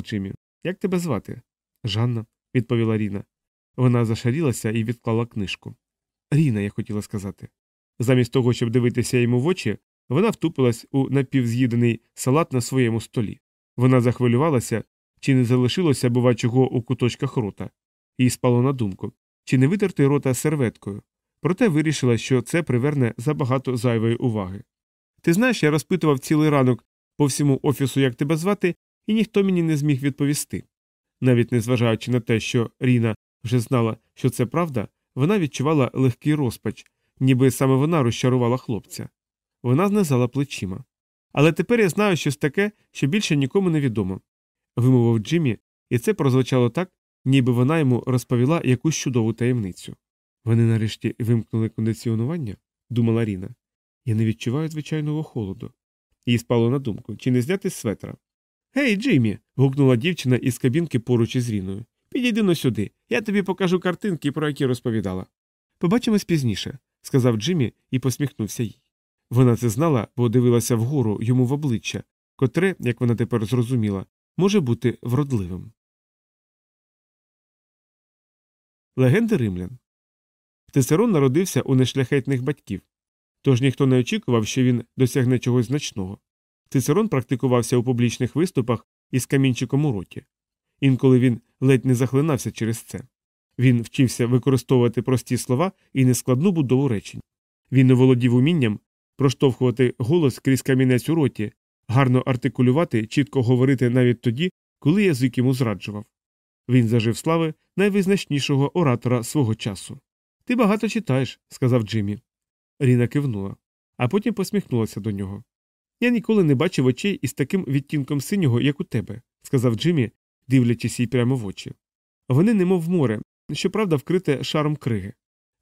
Джиммі. Як тебе звати? Жанна, відповіла Ріна. Вона зашарілася і відклала книжку. Ріна, я хотіла сказати. Замість того, щоб дивитися йому в очі, вона втупилась у напівз'їдений салат на своєму столі. Вона захвилювалася, чи не залишилося, бува, чого у куточках рота, їй спало на думку, чи не витерти рота серветкою. Проте вирішила, що це приверне забагато зайвої уваги. Ти знаєш, я розпитував цілий ранок по всьому офісу, як тебе звати, і ніхто мені не зміг відповісти. Навіть незважаючи на те, що Ріна вже знала, що це правда, вона відчувала легкий розпач, ніби саме вона розчарувала хлопця. Вона знизала плечима. Але тепер я знаю щось таке, що більше нікому не відомо. Вимовив Джиммі, і це прозвучало так, ніби вона йому розповіла якусь чудову таємницю. Вони нарешті вимкнули кондиціонування, думала Ріна. Я не відчуваю звичайного холоду. Їй спало на думку, чи не зняти з светра. Гей, Джиммі. гукнула дівчина із кабінки поруч із Ріною. Підійди но сюди, я тобі покажу картинки, про які розповідала. Побачимось пізніше, сказав Джиммі і посміхнувся їй. Вона це знала, бо дивилася вгору йому в обличчя, котре, як вона тепер зрозуміла, може бути вродливим. Легенди римлян Цицерон народився у нешляхетних батьків, тож ніхто не очікував, що він досягне чогось значного. Цицерон практикувався у публічних виступах із камінчиком у роті. Інколи він ледь не захлинався через це. Він вчився використовувати прості слова і нескладну будову речень. Він володів умінням проштовхувати голос крізь камінець у роті, гарно артикулювати, чітко говорити навіть тоді, коли язик йому зраджував. Він зажив слави найвизначнішого оратора свого часу. Ти багато читаєш, сказав Джиммі. Ріна кивнула, а потім посміхнулася до нього. Я ніколи не бачив очей із таким відтінком синього, як у тебе, сказав Джиммі, дивлячись їй прямо в очі. Вони немов море, щоправда, вкрите шаром криги.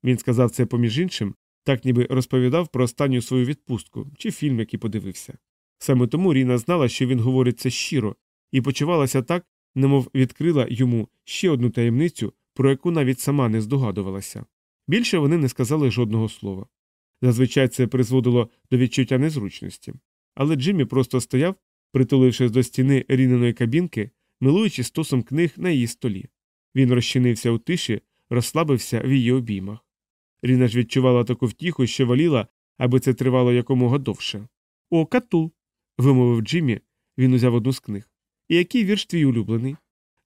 Він сказав це поміж іншим, так ніби розповідав про останню свою відпустку чи фільм, який подивився. Саме тому Ріна знала, що він говорить це щиро, і почувалася так, немов відкрила йому ще одну таємницю, про яку навіть сама не здогадувалася. Більше вони не сказали жодного слова. Зазвичай це призводило до відчуття незручності. Але Джиммі просто стояв, притулившись до стіни ріненої кабінки, милуючи стосом книг на її столі. Він розчинився у тиші, розслабився в її обіймах. Ріна ж відчувала таку втіху, що воліла, аби це тривало якомога довше. О, катул. вимовив Джиммі, він узяв одну з книг. І який вірш твій улюблений?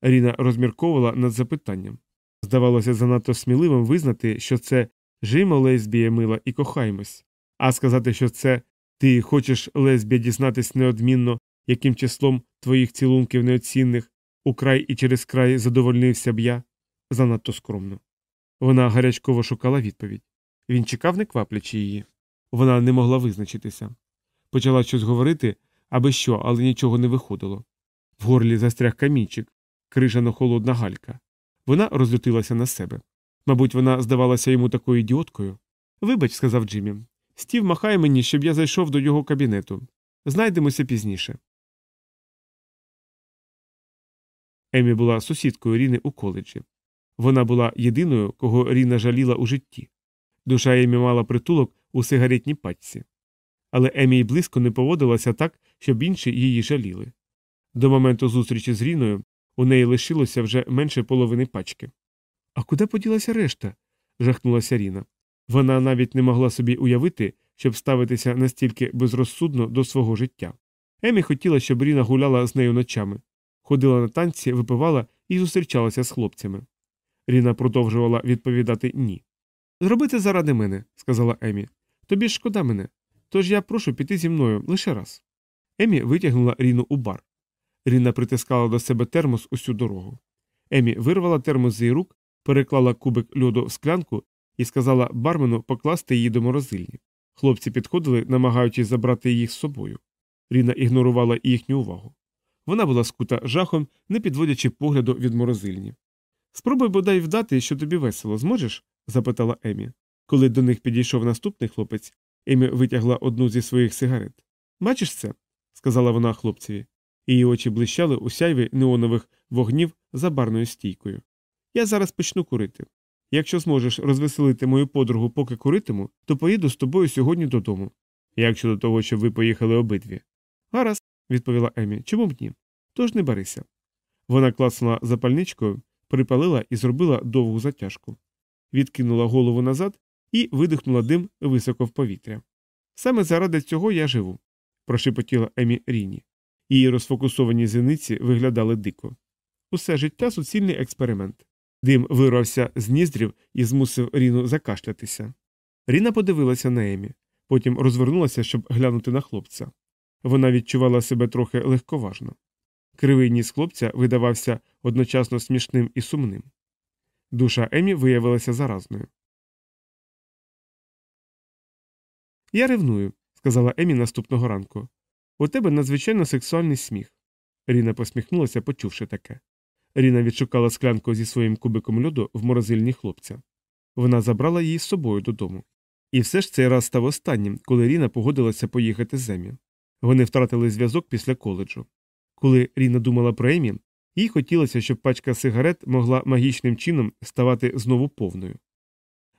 Ріна розмірковувала над запитанням. Здавалося, занадто сміливим визнати, що це жимо лесбія мила і кохаймось, а сказати, що це ти хочеш лесбія дізнатись неодмінно, яким числом твоїх цілунків неоцінних украй і через край задовольнився б я занадто скромно. Вона гарячково шукала відповідь. Він чекав, не кваплячи її. Вона не могла визначитися. Почала щось говорити, аби що, але нічого не виходило. В горлі застряг камінчик, крижано холодна галька. Вона розлютилася на себе. Мабуть, вона здавалася йому такою ідіоткою. Вибач, сказав Джиммі. Стів махає мені, щоб я зайшов до його кабінету. Знайдемося пізніше. Емі була сусідкою Ріни у коледжі. Вона була єдиною, кого Ріна жаліла у житті. Душа Емі мала притулок у сигаретній пачці. Але Емі й близько не поводилася так, щоб інші її жаліли. До моменту зустрічі з Ріною у неї лишилося вже менше половини пачки. А куди поділася решта? жахнулася Ріна. Вона навіть не могла собі уявити, щоб ставитися настільки безрозсудно до свого життя. Емі хотіла, щоб Ріна гуляла з нею ночами, ходила на танці, випивала і зустрічалася з хлопцями. Ріна продовжувала відповідати ні. Зроби це заради мене, сказала Емі. Тобі шкода мене. Тож я прошу піти зі мною лише раз. Емі витягнула Ріну у бар. Ріна притискала до себе термос усю дорогу. Емі вирвала термос з її рук, переклала кубик льоду в склянку і сказала бармену покласти її до морозильні. Хлопці підходили, намагаючись забрати їх з собою. Ріна ігнорувала їхню увагу. Вона була скута жахом, не підводячи погляду від морозильні. Спробуй бодай вдати, що тобі весело, зможеш? запитала Емі. Коли до них підійшов наступний хлопець, Емі витягла одну зі своїх сигарет. Бачиш це? сказала вона хлопцеві. Її очі блищали у сяйві неонових вогнів за барною стійкою. Я зараз почну курити. Якщо зможеш розвеселити мою подругу, поки куритиму, то поїду з тобою сьогодні додому. Як щодо того, щоб ви поїхали обидві? Гаразд, відповіла Емі. Чому б ні? Тож не барися. Вона класнула запальничкою, припалила і зробила довгу затяжку, відкинула голову назад і видихнула дим високо в повітря. Саме заради цього я живу, прошепотіла Емі Ріні. Її розфокусовані зіниці виглядали дико. Усе життя суцільний експеримент. Дим вирвався з ніздрів і змусив Ріну закашлятися. Ріна подивилася на Емі, потім розвернулася, щоб глянути на хлопця. Вона відчувала себе трохи легковажно. Кривий ніс хлопця видавався одночасно смішним і сумним. Душа Емі виявилася заразною. Я ревную, сказала Емі наступного ранку. У тебе надзвичайно сексуальний сміх. Ріна посміхнулася, почувши таке. Ріна відшукала склянку зі своїм кубиком льоду в морозильні хлопця. Вона забрала її з собою додому. І все ж цей раз став останнім, коли Ріна погодилася поїхати з Емі. Вони втратили зв'язок після коледжу. Коли Ріна думала про Емі, їй хотілося, щоб пачка сигарет могла магічним чином ставати знову повною.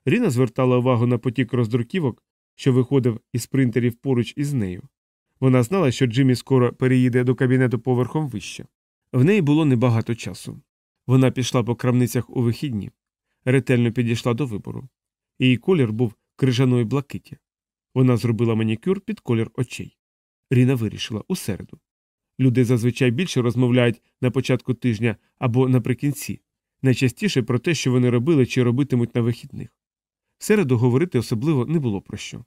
Ріна звертала увагу на потік роздруківок, що виходив із принтерів поруч із нею. Вона знала, що Джиммі скоро переїде до кабінету поверхом вище. В неї було небагато часу. Вона пішла по крамницях у вихідні, ретельно підійшла до вибору. Її колір був крижаної блакиті. Вона зробила манікюр під колір очей. Ріна вирішила у середу. Люди зазвичай більше розмовляють на початку тижня або наприкінці, найчастіше про те, що вони робили чи робитимуть на вихідних. В середу говорити особливо не було про що.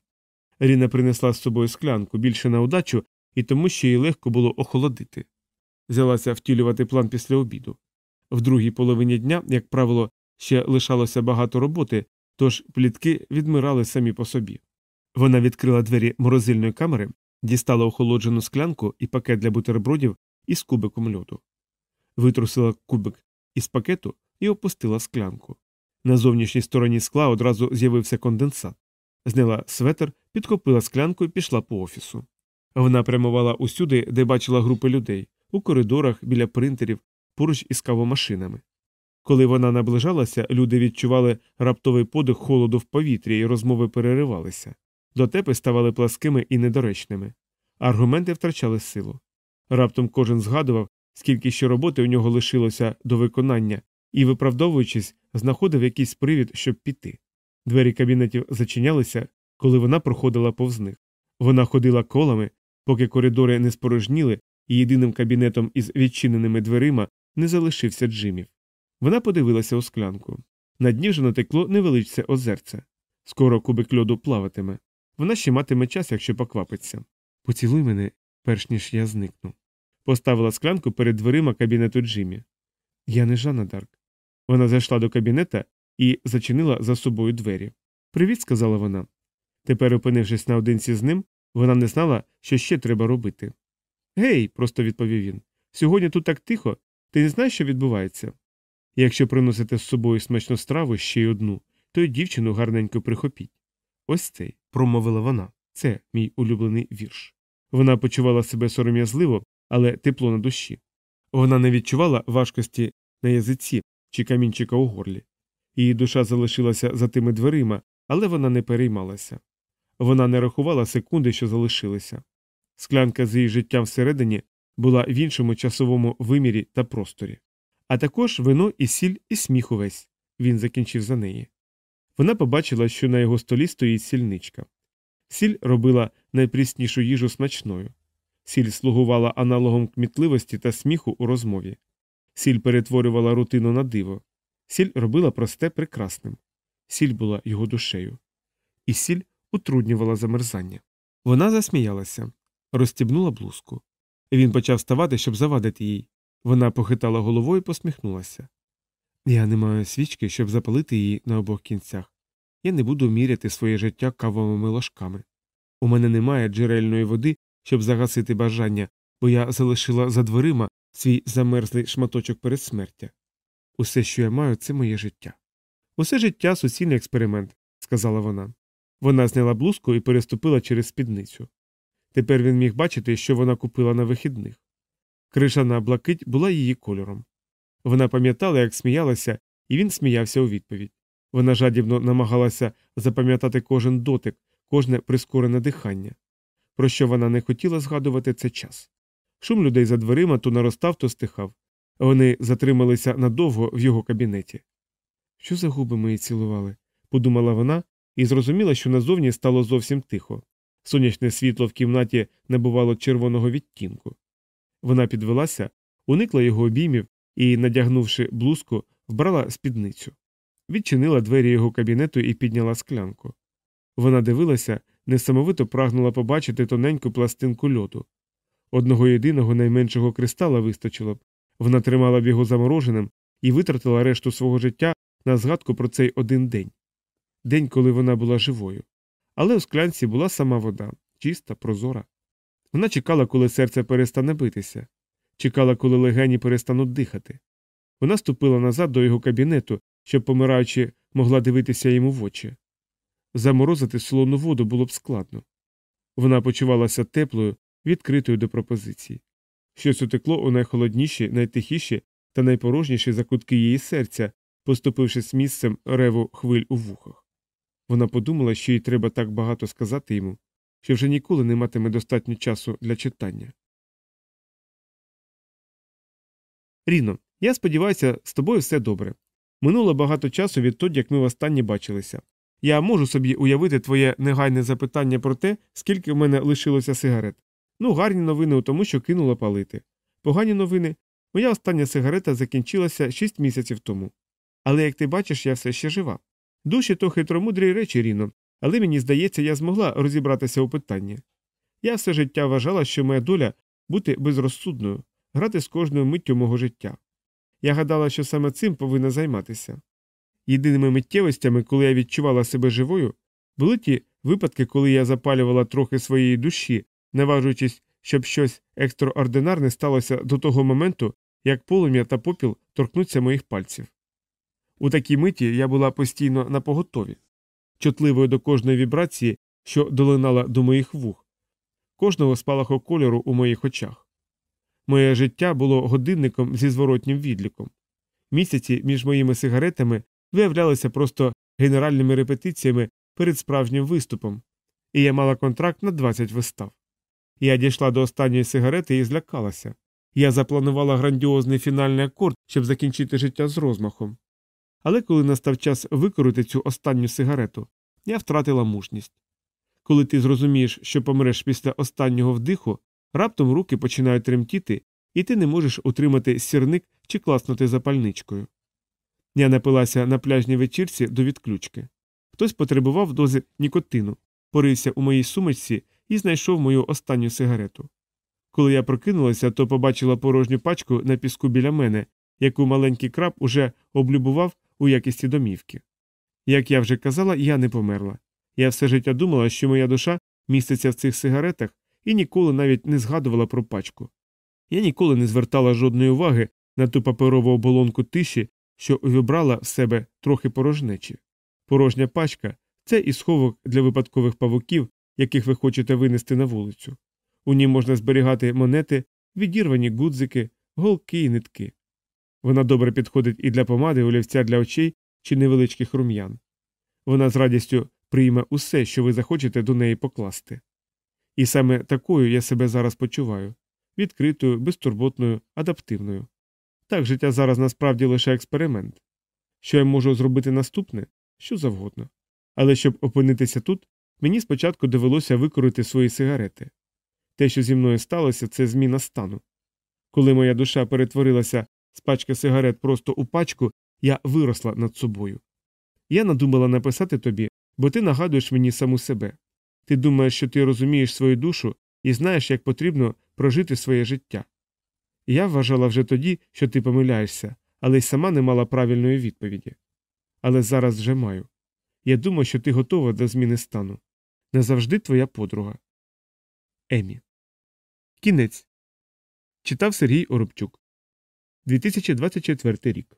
Ріна принесла з собою склянку більше на удачу і тому, що їй легко було охолодити. Взялася втілювати план після обіду. В другій половині дня, як правило, ще лишалося багато роботи, тож плітки відмирали самі по собі. Вона відкрила двері морозильної камери, дістала охолоджену склянку і пакет для бутербродів із кубиком льоду. Витрусила кубик із пакету і опустила склянку. На зовнішній стороні скла одразу з'явився конденсат. Зняла светер, підкопила склянку і пішла по офісу. Вона прямувала усюди, де бачила групи людей у коридорах, біля принтерів, поруч із кавомашинами. Коли вона наближалася, люди відчували раптовий подих холоду в повітрі і розмови переривалися. Дотепи ставали пласкими і недоречними. Аргументи втрачали силу. Раптом кожен згадував, скільки ще роботи у нього лишилося до виконання, і, виправдовуючись, знаходив якийсь привід, щоб піти. Двері кабінетів зачинялися, коли вона проходила повз них. Вона ходила колами, поки коридори не спорожніли, і єдиним кабінетом із відчиненими дверима не залишився Джимів. Вона подивилася у склянку. На дні вже натекло невеличце озерце. Скоро кубик льоду плаватиме. Вона ще матиме час, якщо поквапиться. Поцілуй мене, перш ніж я зникну. Поставила склянку перед дверима кабінету Джиммі. Я не Жанна Дарк. Вона зайшла до кабінета і зачинила за собою двері. Привіт, сказала вона. Тепер, опинившись наодинці з ним, вона не знала, що ще треба робити. Гей, просто відповів він. Сьогодні тут так тихо, ти не знаєш, що відбувається? Якщо приносите з собою смачну страву ще й одну, то й дівчину гарненько прихопіть. Ось цей, промовила вона. Це мій улюблений вірш. Вона почувала себе сором'язливо, але тепло на душі. Вона не відчувала важкості на язиці чи камінчика у горлі. Її душа залишилася за тими дверима, але вона не переймалася. Вона не рахувала секунди, що залишилися. Склянка з її життям всередині була в іншому часовому вимірі та просторі. А також вино і сіль, і сміх увесь. Він закінчив за неї. Вона побачила, що на його столі стоїть сільничка. Сіль робила найпріснішу їжу смачною. Сіль слугувала аналогом кмітливості та сміху у розмові. Сіль перетворювала рутину на диво. Сіль робила просте прекрасним. Сіль була його душею. І сіль утруднювала замерзання. Вона засміялася, розстібнула блузку. Він почав вставати, щоб завадити їй. Вона похитала головою і посміхнулася. Я не маю свічки, щоб запалити її на обох кінцях. Я не буду міряти своє життя кавовими ложками. У мене немає джерельної води, щоб загасити бажання, бо я залишила за дверима свій замерзлий шматочок передсмертя. Усе, що я маю, це моє життя. Усе життя суцільний експеримент, сказала вона. Вона зняла блузку і переступила через спідницю. Тепер він міг бачити, що вона купила на вихідних. Кришана блакить була її кольором. Вона пам'ятала, як сміялася, і він сміявся у відповідь. Вона жадібно намагалася запам'ятати кожен дотик, кожне прискорене дихання. Про що вона не хотіла згадувати це час. Шум людей за дверима то наростав, то стихав. Вони затрималися надовго в його кабінеті. Що за губи мої цілували? подумала вона і зрозуміла, що назовні стало зовсім тихо. Сонячне світло в кімнаті набувало червоного відтінку. Вона підвелася, уникла його обіймів і, надягнувши блузку, вбрала спідницю. Відчинила двері його кабінету і підняла склянку. Вона дивилася, несамовито прагнула побачити тоненьку пластинку льоду. Одного єдиного найменшого кристала вистачило б, вона тримала б його замороженим і витратила решту свого життя на згадку про цей один день день, коли вона була живою. Але у склянці була сама вода, чиста, прозора. Вона чекала, коли серце перестане битися, чекала, коли легені перестануть дихати. Вона ступила назад до його кабінету, щоб, помираючи, могла дивитися йому в очі. Заморозити солону воду було б складно. Вона почувалася теплою, відкритою до пропозицій. Щось утекло у найхолодніші, найтихіші та найпорожніші закутки її серця, поступившись місцем реву хвиль у вухах. Вона подумала, що їй треба так багато сказати йому, що вже ніколи не матиме достатньо часу для читання. Ріно, я сподіваюся, з тобою все добре. Минуло багато часу відтоді, як ми востаннє бачилися. Я можу собі уявити твоє негайне запитання про те, скільки в мене лишилося сигарет. Ну, гарні новини у тому, що кинула палити. Погані новини. Моя остання сигарета закінчилася шість місяців тому. Але як ти бачиш, я все ще жива. Душі то хитромудрі речі, Ріно, але мені здається, я змогла розібратися у питанні. Я все життя вважала, що моя доля бути безрозсудною, грати з кожною миттю мого життя. Я гадала, що саме цим повинна займатися. Єдиними миттєвостями, коли я відчувала себе живою, були ті випадки, коли я запалювала трохи своєї душі, наважуючись, щоб щось екстраординарне сталося до того моменту, як полум'я та попіл торкнуться моїх пальців. У такій миті я була постійно на поготові, чутливою до кожної вібрації, що долинала до моїх вух, кожного спалаху кольору у моїх очах. Моє життя було годинником зі зворотнім відліком. Місяці між моїми сигаретами виявлялися просто генеральними репетиціями перед справжнім виступом, і я мала контракт на 20 вистав. Я дійшла до останньої сигарети і злякалася. Я запланувала грандіозний фінальний акорд, щоб закінчити життя з розмахом. Але коли настав час викорити цю останню сигарету, я втратила мужність. Коли ти зрозумієш, що помреш після останнього вдиху, раптом руки починають тремтіти, і ти не можеш утримати сірник чи класнути запальничкою. Я напилася на пляжній вечірці до відключки. Хтось потребував дози нікотину, порився у моїй сумочці і знайшов мою останню сигарету. Коли я прокинулася, то побачила порожню пачку на піску біля мене, яку маленький краб уже облюбував у якісті домівки. Як я вже казала, я не померла. Я все життя думала, що моя душа міститься в цих сигаретах і ніколи навіть не згадувала про пачку. Я ніколи не звертала жодної уваги на ту паперову оболонку тиші, що увібрала в себе трохи порожнечі. Порожня пачка це і сховок для випадкових павуків, яких ви хочете винести на вулицю. У ній можна зберігати монети, відірвані гудзики, голки і нитки. Вона добре підходить і для помади, олівця для очей чи невеличких рум'ян. Вона з радістю прийме усе, що ви захочете до неї покласти. І саме такою я себе зараз почуваю відкритою, безтурботною, адаптивною. Так, життя зараз насправді лише експеримент. Що я можу зробити наступне, що завгодно. Але щоб опинитися тут, мені спочатку довелося викорити свої сигарети. Те, що зі мною сталося, це зміна стану. Коли моя душа перетворилася з пачки сигарет просто у пачку, я виросла над собою. Я надумала написати тобі, бо ти нагадуєш мені саму себе. Ти думаєш, що ти розумієш свою душу і знаєш, як потрібно прожити своє життя. Я вважала вже тоді, що ти помиляєшся, але й сама не мала правильної відповіді. Але зараз вже маю. Я думаю, що ти готова до зміни стану. Назавжди твоя подруга. Емі. Кінець. Читав Сергій Оробчук. 2024 рік.